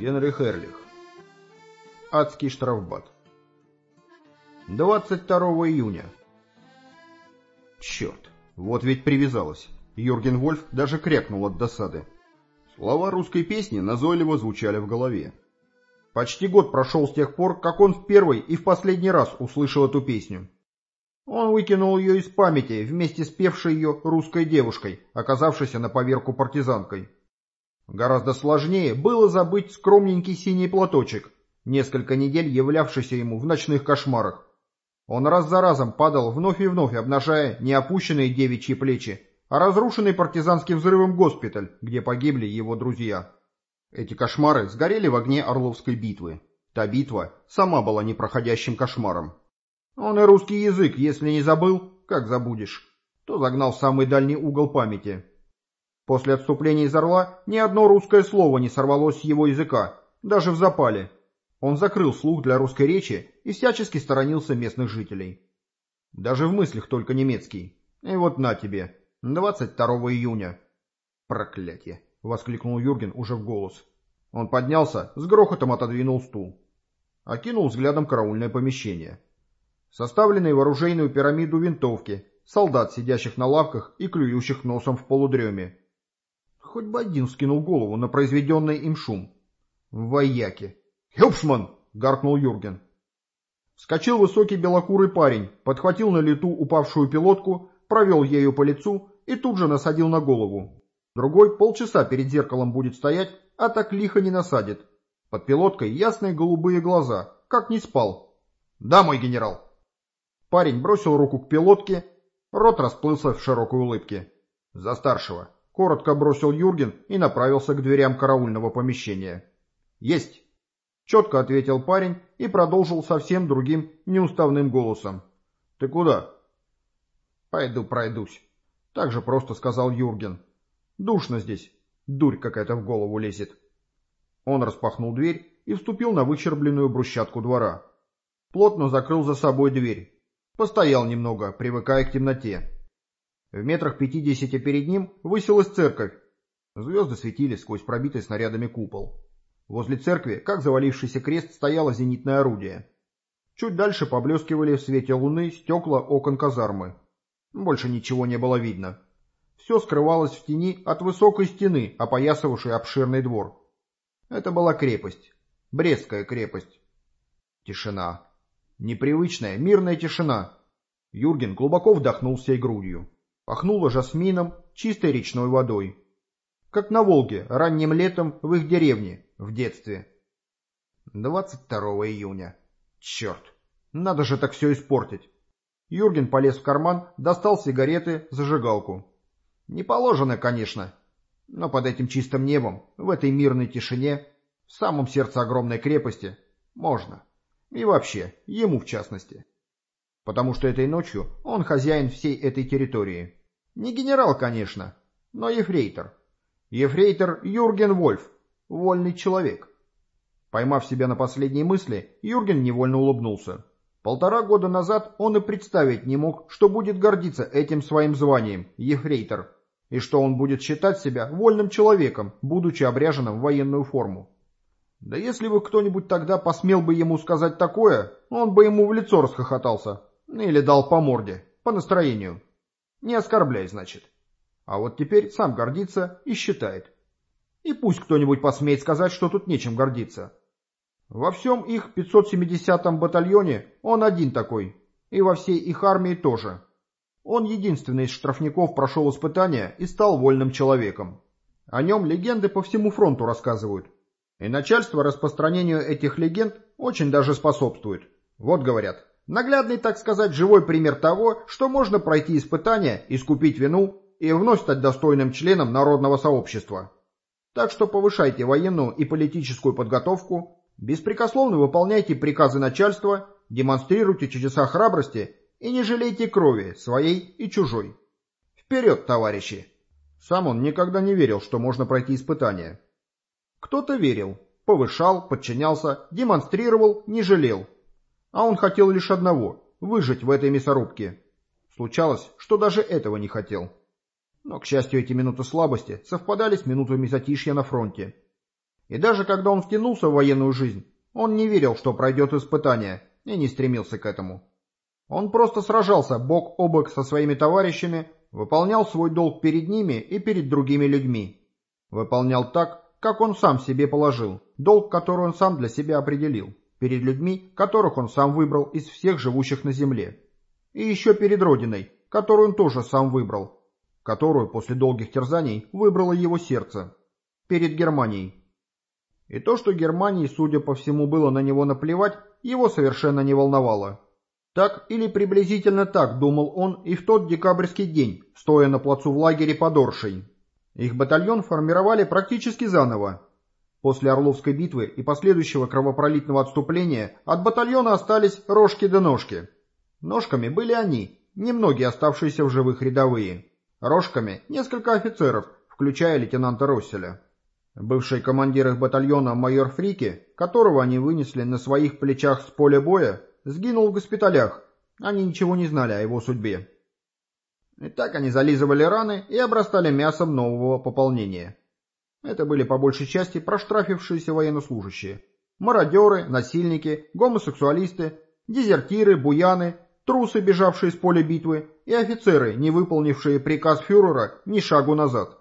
Генрих Эрлих. Адский штрафбат. 22 июня. Черт, вот ведь привязалась. Юрген Вольф даже крякнул от досады. Слова русской песни назойливо звучали в голове. Почти год прошел с тех пор, как он в первый и в последний раз услышал эту песню. Он выкинул ее из памяти вместе с певшей ее русской девушкой, оказавшейся на поверку партизанкой. Гораздо сложнее было забыть скромненький синий платочек, несколько недель являвшийся ему в ночных кошмарах. Он раз за разом падал вновь и вновь, обнажая не опущенные девичьи плечи, а разрушенный партизанским взрывом госпиталь, где погибли его друзья. Эти кошмары сгорели в огне Орловской битвы. Та битва сама была непроходящим кошмаром. Он и русский язык, если не забыл, как забудешь, то загнал в самый дальний угол памяти. После отступления из Орла ни одно русское слово не сорвалось с его языка, даже в запале. Он закрыл слух для русской речи и всячески сторонился местных жителей. Даже в мыслях только немецкий. И вот на тебе, 22 июня. Проклятие! — воскликнул Юрген уже в голос. Он поднялся, с грохотом отодвинул стул. Окинул взглядом караульное помещение. Составленные в оружейную пирамиду винтовки, солдат, сидящих на лавках и клюющих носом в полудреме. Хоть бы один скинул голову на произведенный им шум. Вояки. «Хюпшман!» — гаркнул Юрген. Вскочил высокий белокурый парень, подхватил на лету упавшую пилотку, провел ею по лицу и тут же насадил на голову. Другой полчаса перед зеркалом будет стоять, а так лихо не насадит. Под пилоткой ясные голубые глаза, как не спал. «Да, мой генерал!» Парень бросил руку к пилотке, рот расплылся в широкой улыбке. «За старшего!» — коротко бросил Юрген и направился к дверям караульного помещения. «Есть!» — четко ответил парень и продолжил совсем другим, неуставным голосом. «Ты куда?» «Пойду пройдусь», — так же просто сказал Юрген. «Душно здесь. Дурь какая-то в голову лезет». Он распахнул дверь и вступил на выщербленную брусчатку двора. Плотно закрыл за собой дверь. Постоял немного, привыкая к темноте. В метрах пятидесяти перед ним высилась церковь. Звезды светили сквозь пробитый снарядами купол. Возле церкви, как завалившийся крест, стояло зенитное орудие. Чуть дальше поблескивали в свете луны стекла окон казармы. Больше ничего не было видно. Все скрывалось в тени от высокой стены, опоясывавшей обширный двор. Это была крепость. Брестская крепость. Тишина. Непривычная, мирная тишина. Юрген глубоко вдохнул всей грудью. Пахнуло жасмином, чистой речной водой. Как на Волге, ранним летом в их деревне, в детстве. 22 июня. Черт, надо же так все испортить. Юрген полез в карман, достал сигареты, зажигалку. Не положено, конечно, но под этим чистым небом, в этой мирной тишине, в самом сердце огромной крепости, можно. И вообще, ему в частности. Потому что этой ночью он хозяин всей этой территории. Не генерал, конечно, но ефрейтор. Ефрейтор Юрген Вольф, вольный человек. Поймав себя на последней мысли, Юрген невольно улыбнулся. Полтора года назад он и представить не мог, что будет гордиться этим своим званием, ефрейтор, и что он будет считать себя вольным человеком, будучи обряженным в военную форму. Да если бы кто-нибудь тогда посмел бы ему сказать такое, он бы ему в лицо расхохотался. Или дал по морде, по настроению. Не оскорбляй, значит. А вот теперь сам гордится и считает. И пусть кто-нибудь посмеет сказать, что тут нечем гордиться. Во всем их 570-м батальоне он один такой, и во всей их армии тоже. Он единственный из штрафников прошел испытания и стал вольным человеком. О нем легенды по всему фронту рассказывают, и начальство распространению этих легенд очень даже способствует. Вот говорят, наглядный, так сказать, живой пример того, что можно пройти испытания, искупить вину и вновь стать достойным членом народного сообщества. Так что повышайте военную и политическую подготовку, беспрекословно выполняйте приказы начальства, демонстрируйте чудеса храбрости и не жалейте крови, своей и чужой. Вперед, товарищи! Сам он никогда не верил, что можно пройти испытания. Кто-то верил, повышал, подчинялся, демонстрировал, не жалел. А он хотел лишь одного – выжить в этой мясорубке. Случалось, что даже этого не хотел. Но, к счастью, эти минуты слабости совпадали с минутами затишья на фронте. И даже когда он втянулся в военную жизнь, он не верил, что пройдет испытание, и не стремился к этому. Он просто сражался бок о бок со своими товарищами, выполнял свой долг перед ними и перед другими людьми. Выполнял так, как он сам себе положил, долг, который он сам для себя определил, перед людьми, которых он сам выбрал из всех живущих на земле. И еще перед Родиной, которую он тоже сам выбрал, которую после долгих терзаний выбрало его сердце, перед Германией. И то, что Германии, судя по всему, было на него наплевать, его совершенно не волновало. Так или приблизительно так думал он и в тот декабрьский день, стоя на плацу в лагере под Оршей. Их батальон формировали практически заново. После Орловской битвы и последующего кровопролитного отступления от батальона остались рожки да ножки. Ножками были они, немногие оставшиеся в живых рядовые. Рожками несколько офицеров, включая лейтенанта Росселя. Бывший командир их батальона майор Фрики, которого они вынесли на своих плечах с поля боя, сгинул в госпиталях. Они ничего не знали о его судьбе. И так они зализывали раны и обрастали мясом нового пополнения. Это были по большей части проштрафившиеся военнослужащие. Мародеры, насильники, гомосексуалисты, дезертиры, буяны, трусы, бежавшие с поля битвы, и офицеры, не выполнившие приказ фюрера ни шагу назад.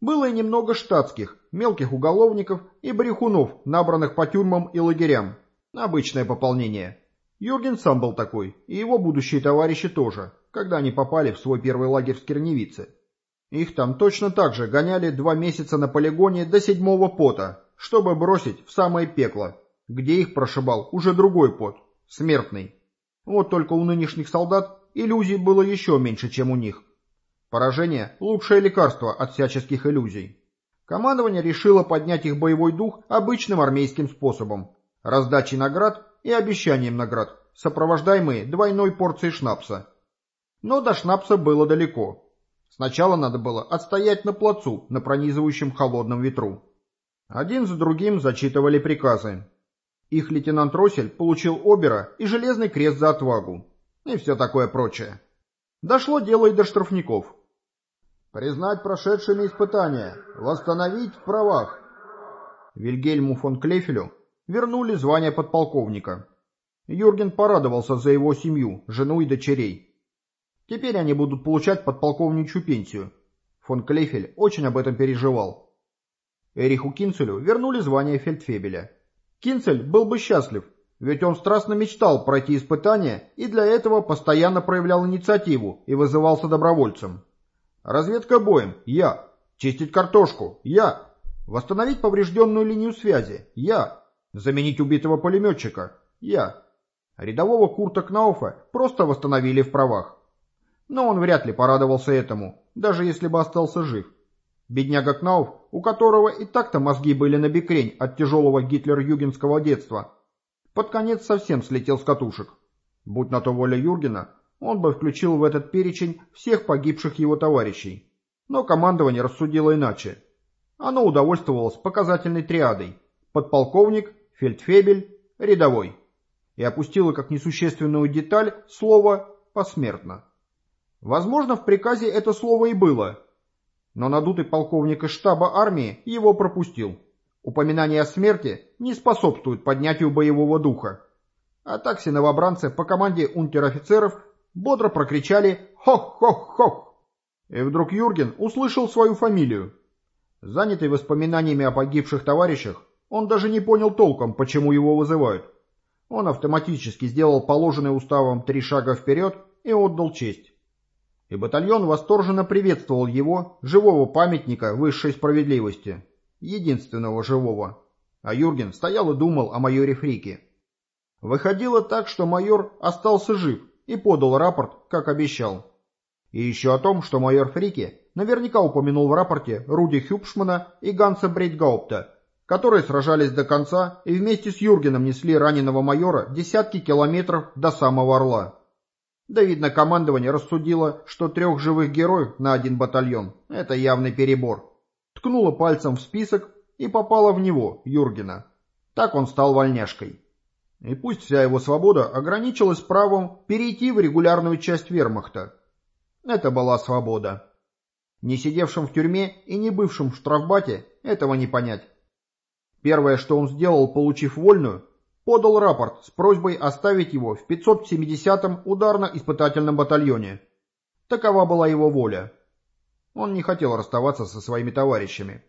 Было и немного штатских, мелких уголовников и брехунов, набранных по тюрьмам и лагерям. Обычное пополнение. Юрген сам был такой, и его будущие товарищи тоже, когда они попали в свой первый лагерь в Скирневице. Их там точно так же гоняли два месяца на полигоне до седьмого пота, чтобы бросить в самое пекло, где их прошибал уже другой пот, смертный. Вот только у нынешних солдат иллюзий было еще меньше, чем у них. Поражение – лучшее лекарство от всяческих иллюзий. Командование решило поднять их боевой дух обычным армейским способом – раздачей наград и обещанием наград, сопровождаемые двойной порцией шнапса. Но до шнапса было далеко. Сначала надо было отстоять на плацу на пронизывающем холодном ветру. Один за другим зачитывали приказы. Их лейтенант Россель получил обера и железный крест за отвагу. И все такое прочее. Дошло дело и до штрафников – Признать прошедшими испытания. Восстановить в правах. Вильгельму фон Клефелю вернули звание подполковника. Юрген порадовался за его семью, жену и дочерей. Теперь они будут получать подполковничью пенсию. Фон Клефель очень об этом переживал. Эриху Кинцелю вернули звание фельдфебеля. Кинцель был бы счастлив, ведь он страстно мечтал пройти испытания и для этого постоянно проявлял инициативу и вызывался добровольцем. Разведка боем – я. Чистить картошку – я. Восстановить поврежденную линию связи – я. Заменить убитого пулеметчика – я. Рядового Курта Кнауфа просто восстановили в правах. Но он вряд ли порадовался этому, даже если бы остался жив. Бедняга Кнауф, у которого и так-то мозги были на бекрень от тяжелого гитлер-югенского детства, под конец совсем слетел с катушек. Будь на то воля Юргена, он бы включил в этот перечень всех погибших его товарищей. Но командование рассудило иначе. Оно удовольствовалось показательной триадой – подполковник, фельдфебель, рядовой. И опустило как несущественную деталь слово «посмертно». Возможно, в приказе это слово и было, но надутый полковник из штаба армии его пропустил. Упоминание о смерти не способствует поднятию боевого духа. А так все новобранцы по команде унтер-офицеров бодро прокричали «Хох-хох-хох!». И вдруг Юрген услышал свою фамилию. Занятый воспоминаниями о погибших товарищах, он даже не понял толком, почему его вызывают. Он автоматически сделал положенный уставом три шага вперед и отдал честь. И батальон восторженно приветствовал его, живого памятника высшей справедливости. Единственного живого. А Юрген стоял и думал о майоре Фрике. Выходило так, что майор остался жив, и подал рапорт, как обещал. И еще о том, что майор Фрике наверняка упомянул в рапорте Руди Хюбшмана и Ганса Брейтгаупта, которые сражались до конца и вместе с Юргеном несли раненого майора десятки километров до самого Орла. Да, видно, командование рассудило, что трех живых героев на один батальон – это явный перебор. Ткнуло пальцем в список и попало в него, Юргена. Так он стал вольняшкой. И пусть вся его свобода ограничилась правом перейти в регулярную часть вермахта. Это была свобода. Не сидевшим в тюрьме и не бывшим в штрафбате этого не понять. Первое, что он сделал, получив вольную, подал рапорт с просьбой оставить его в 570-м ударно-испытательном батальоне. Такова была его воля. Он не хотел расставаться со своими товарищами.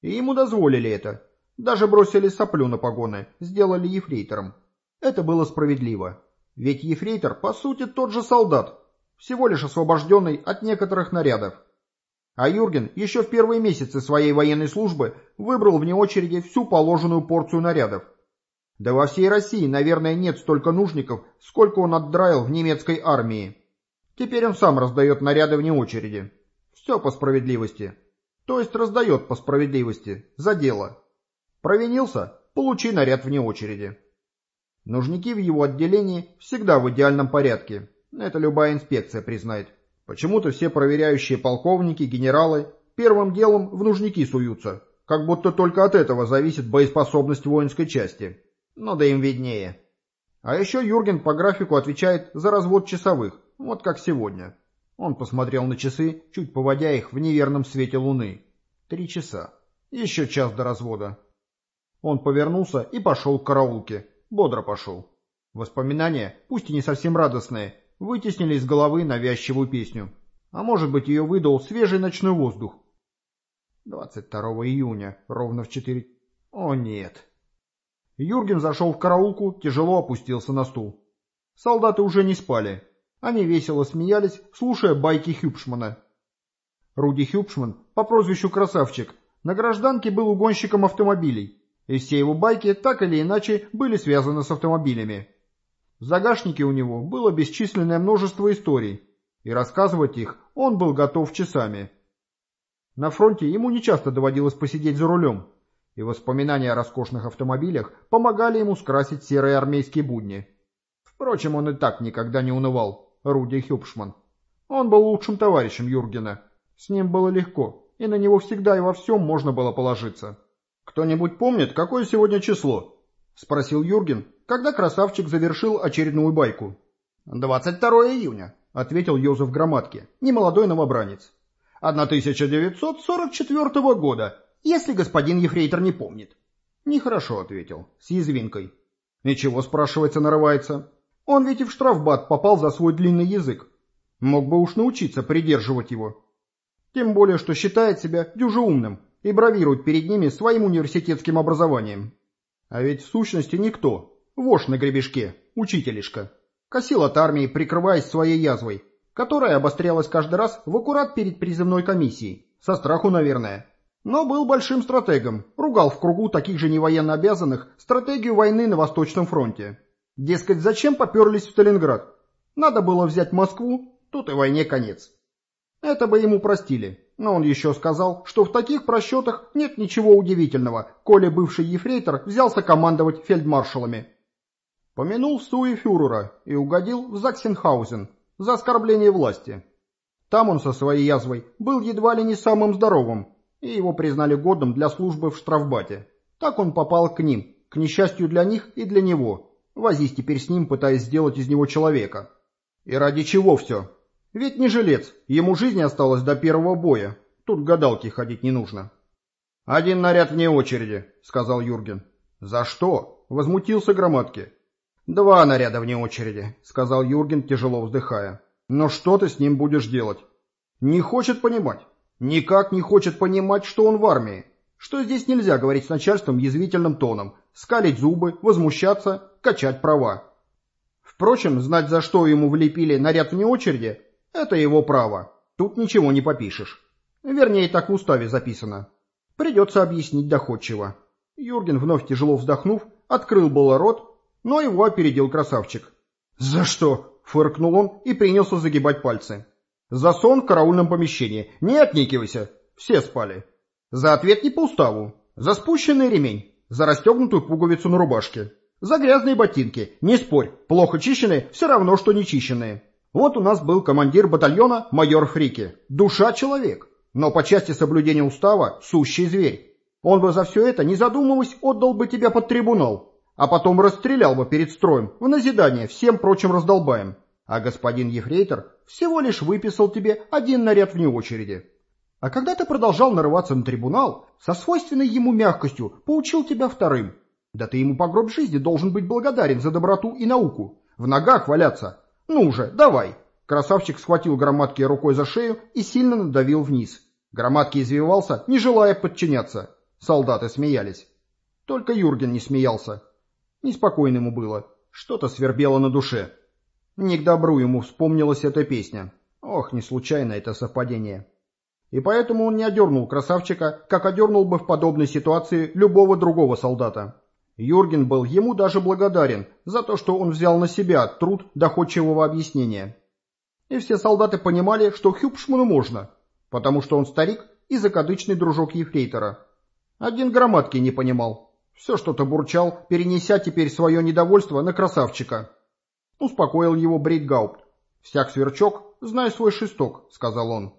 И ему дозволили это. Даже бросили соплю на погоны, сделали ефрейтором. Это было справедливо. Ведь ефрейтор, по сути, тот же солдат, всего лишь освобожденный от некоторых нарядов. А Юрген еще в первые месяцы своей военной службы выбрал вне очереди всю положенную порцию нарядов. Да во всей России, наверное, нет столько нужников, сколько он отдраил в немецкой армии. Теперь он сам раздает наряды вне очереди. Все по справедливости. То есть раздает по справедливости, за дело. Провинился – получи наряд вне очереди. Нужники в его отделении всегда в идеальном порядке. Это любая инспекция признает. Почему-то все проверяющие полковники, генералы первым делом в нужники суются, как будто только от этого зависит боеспособность воинской части. Ну да им виднее. А еще Юрген по графику отвечает за развод часовых, вот как сегодня. Он посмотрел на часы, чуть поводя их в неверном свете луны. Три часа. Еще час до развода. Он повернулся и пошел к караулке. Бодро пошел. Воспоминания, пусть и не совсем радостные, вытеснили из головы навязчивую песню. А может быть, ее выдал свежий ночной воздух. 22 июня, ровно в четыре... О, нет. Юрген зашел в караулку, тяжело опустился на стул. Солдаты уже не спали. Они весело смеялись, слушая байки Хюбшмана. Руди Хюбшман, по прозвищу Красавчик, на гражданке был угонщиком автомобилей, и все его байки так или иначе были связаны с автомобилями. В загашнике у него было бесчисленное множество историй, и рассказывать их он был готов часами. На фронте ему нечасто доводилось посидеть за рулем, и воспоминания о роскошных автомобилях помогали ему скрасить серые армейские будни. Впрочем, он и так никогда не унывал, Руди Хюбшман. Он был лучшим товарищем Юргена. С ним было легко, и на него всегда и во всем можно было положиться. «Кто-нибудь помнит, какое сегодня число?» — спросил Юрген, когда красавчик завершил очередную байку. «22 июня», — ответил Йозеф Громадке, немолодой новобранец. «1944 года, если господин Ефрейтор не помнит». «Нехорошо», — ответил, с язвинкой. «Ничего, спрашивается, нарывается. Он ведь и в штрафбат попал за свой длинный язык. Мог бы уж научиться придерживать его. Тем более, что считает себя дюже умным и бравирует перед ними своим университетским образованием. А ведь в сущности никто, Вошь на гребешке, учителишка. Косил от армии, прикрываясь своей язвой, которая обострялась каждый раз в аккурат перед призывной комиссией. Со страху, наверное. Но был большим стратегом, ругал в кругу таких же невоенно обязанных стратегию войны на Восточном фронте. Дескать, зачем поперлись в Сталинград? Надо было взять Москву, тут и войне конец. Это бы ему простили, но он еще сказал, что в таких просчетах нет ничего удивительного, коли бывший ефрейтор взялся командовать фельдмаршалами. Помянул Суи фюрера и угодил в Заксенхаузен за оскорбление власти. Там он со своей язвой был едва ли не самым здоровым, и его признали годным для службы в штрафбате. Так он попал к ним, к несчастью для них и для него. Возись теперь с ним, пытаясь сделать из него человека. И ради чего все? Ведь не жилец, ему жизни осталось до первого боя. Тут гадалки ходить не нужно. «Один наряд вне очереди», — сказал Юрген. «За что?» — возмутился Громадки. «Два наряда вне очереди», — сказал Юрген, тяжело вздыхая. «Но что ты с ним будешь делать?» «Не хочет понимать. Никак не хочет понимать, что он в армии. Что здесь нельзя говорить с начальством язвительным тоном, скалить зубы, возмущаться, качать права. Впрочем, знать, за что ему влепили наряд вне очереди, это его право. Тут ничего не попишешь. Вернее, так в уставе записано. Придется объяснить доходчиво». Юрген, вновь тяжело вздохнув, открыл было рот, но его опередил красавчик. «За что?» — фыркнул он и принялся загибать пальцы. «За сон в караульном помещении. Не отникивайся. Все спали. За ответ не по уставу. За спущенный ремень. За расстегнутую пуговицу на рубашке. За грязные ботинки. Не спорь. Плохо чищенные все равно, что не чищенные. Вот у нас был командир батальона майор Фрики. Душа человек. Но по части соблюдения устава сущий зверь. Он бы за все это, не задумываясь, отдал бы тебя под трибунал а потом расстрелял бы перед строем в назидание всем прочим раздолбаем. А господин Ефрейтор всего лишь выписал тебе один наряд вне очереди. А когда ты продолжал нарываться на трибунал, со свойственной ему мягкостью поучил тебя вторым. Да ты ему по гроб жизни должен быть благодарен за доброту и науку. В ногах валяться. Ну уже, давай. Красавчик схватил громадки рукой за шею и сильно надавил вниз. Громадки извивался, не желая подчиняться. Солдаты смеялись. Только Юрген не смеялся. Неспокойно ему было. Что-то свербело на душе. Не к добру ему вспомнилась эта песня. Ох, не случайно это совпадение. И поэтому он не одернул красавчика, как одернул бы в подобной ситуации любого другого солдата. Юрген был ему даже благодарен за то, что он взял на себя труд доходчивого объяснения. И все солдаты понимали, что Хюбшману можно, потому что он старик и закадычный дружок ефрейтора. Один громадки не понимал. Все что-то бурчал, перенеся теперь свое недовольство на красавчика. Успокоил его Брейдгаупт. «Всяк сверчок, знай свой шесток», — сказал он.